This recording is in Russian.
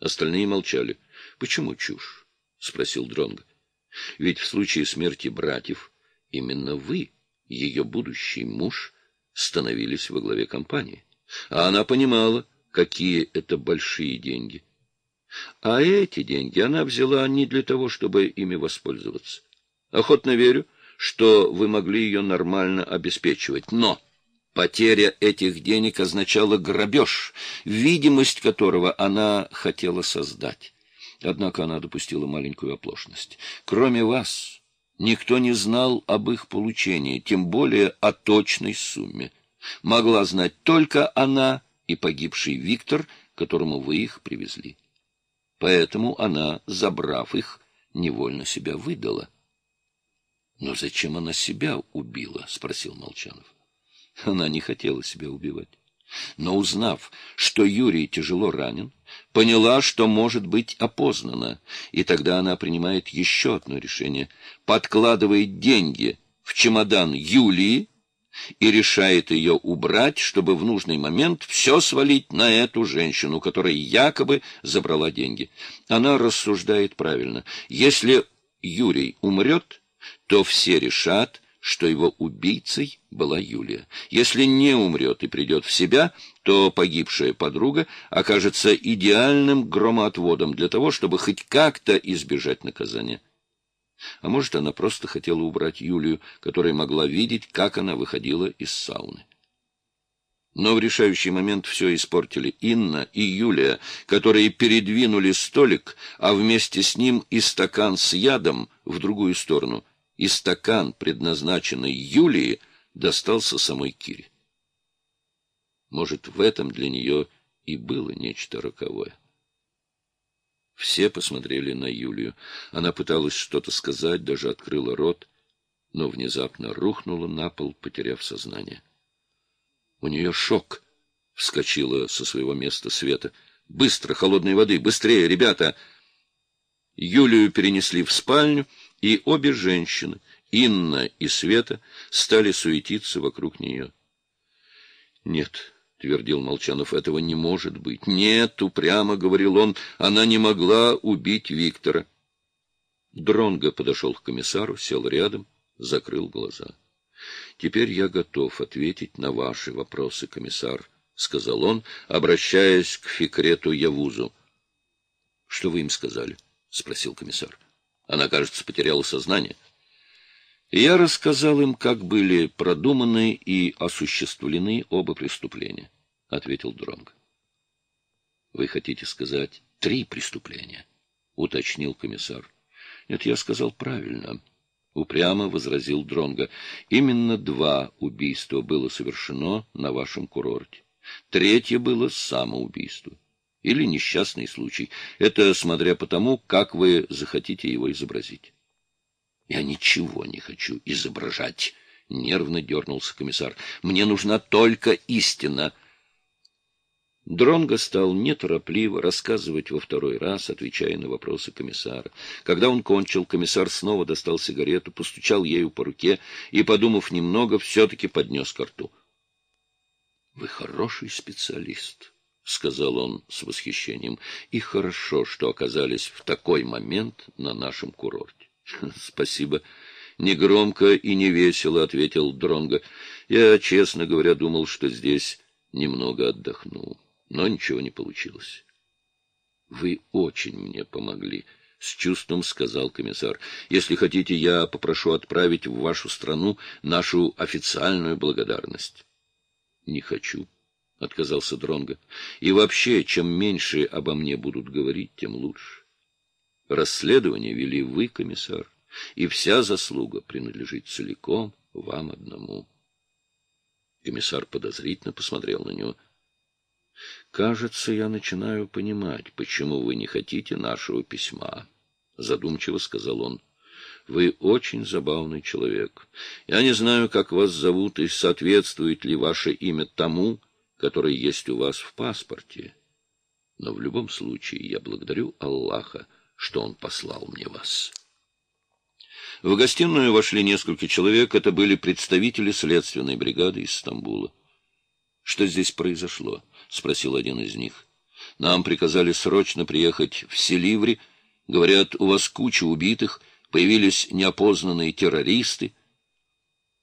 Остальные молчали. — Почему чушь? — спросил Дронго. — Ведь в случае смерти братьев именно вы, ее будущий муж, становились во главе компании. А она понимала, какие это большие деньги. А эти деньги она взяла не для того, чтобы ими воспользоваться. Охотно верю, что вы могли ее нормально обеспечивать. Но потеря этих денег означала грабеж, видимость которого она хотела создать. Однако она допустила маленькую оплошность. Кроме вас, никто не знал об их получении, тем более о точной сумме. Могла знать только она и погибший Виктор, которому вы их привезли. Поэтому она, забрав их, невольно себя выдала. — Но зачем она себя убила? — спросил Молчанов. Она не хотела себя убивать. Но узнав, что Юрий тяжело ранен, поняла, что может быть опознана, и тогда она принимает еще одно решение — подкладывает деньги в чемодан Юлии и решает ее убрать, чтобы в нужный момент все свалить на эту женщину, которая якобы забрала деньги. Она рассуждает правильно. Если Юрий умрет, то все решат, что его убийцей была Юлия. Если не умрет и придет в себя, то погибшая подруга окажется идеальным громоотводом для того, чтобы хоть как-то избежать наказания. А может, она просто хотела убрать Юлию, которая могла видеть, как она выходила из сауны. Но в решающий момент все испортили Инна и Юлия, которые передвинули столик, а вместе с ним и стакан с ядом в другую сторону. И стакан, предназначенный Юлии, достался самой Кире. Может, в этом для нее и было нечто роковое. Все посмотрели на Юлию. Она пыталась что-то сказать, даже открыла рот, но внезапно рухнула на пол, потеряв сознание. У нее шок. Вскочила со своего места Света. «Быстро, холодной воды! Быстрее, ребята!» Юлию перенесли в спальню, и обе женщины, Инна и Света, стали суетиться вокруг нее. «Нет, — твердил Молчанов, — этого не может быть. Нет, упрямо говорил он, она не могла убить Виктора. Дронго подошел к комиссару, сел рядом, закрыл глаза. — Теперь я готов ответить на ваши вопросы, комиссар, — сказал он, обращаясь к Фикрету Явузу. — Что вы им сказали? — спросил комиссар. — Она, кажется, потеряла сознание. — я рассказал им, как были продуманы и осуществлены оба преступления, — ответил Дронг. — Вы хотите сказать три преступления? — уточнил комиссар. — Нет, я сказал правильно, — упрямо возразил Дронга. Именно два убийства было совершено на вашем курорте. Третье было самоубийство. Или несчастный случай. Это смотря по тому, как вы захотите его изобразить. Я ничего не хочу изображать, — нервно дернулся комиссар. Мне нужна только истина. Дронго стал неторопливо рассказывать во второй раз, отвечая на вопросы комиссара. Когда он кончил, комиссар снова достал сигарету, постучал ею по руке и, подумав немного, все-таки поднес ко рту. — Вы хороший специалист, — сказал он с восхищением, — и хорошо, что оказались в такой момент на нашем курорте. — Спасибо. Негромко и невесело, — ответил Дронго. Я, честно говоря, думал, что здесь немного отдохну, но ничего не получилось. — Вы очень мне помогли, — с чувством сказал комиссар. — Если хотите, я попрошу отправить в вашу страну нашу официальную благодарность. — Не хочу, — отказался Дронго. — И вообще, чем меньше обо мне будут говорить, тем лучше. Расследование вели вы, комиссар, и вся заслуга принадлежит целиком вам одному. Комиссар подозрительно посмотрел на него. — Кажется, я начинаю понимать, почему вы не хотите нашего письма, — задумчиво сказал он. — Вы очень забавный человек. Я не знаю, как вас зовут и соответствует ли ваше имя тому, которое есть у вас в паспорте. Но в любом случае я благодарю Аллаха, — что он послал мне вас. В гостиную вошли несколько человек, это были представители следственной бригады из Стамбула. — Что здесь произошло? — спросил один из них. Нам приказали срочно приехать в Селиври. Говорят, у вас куча убитых, появились неопознанные террористы.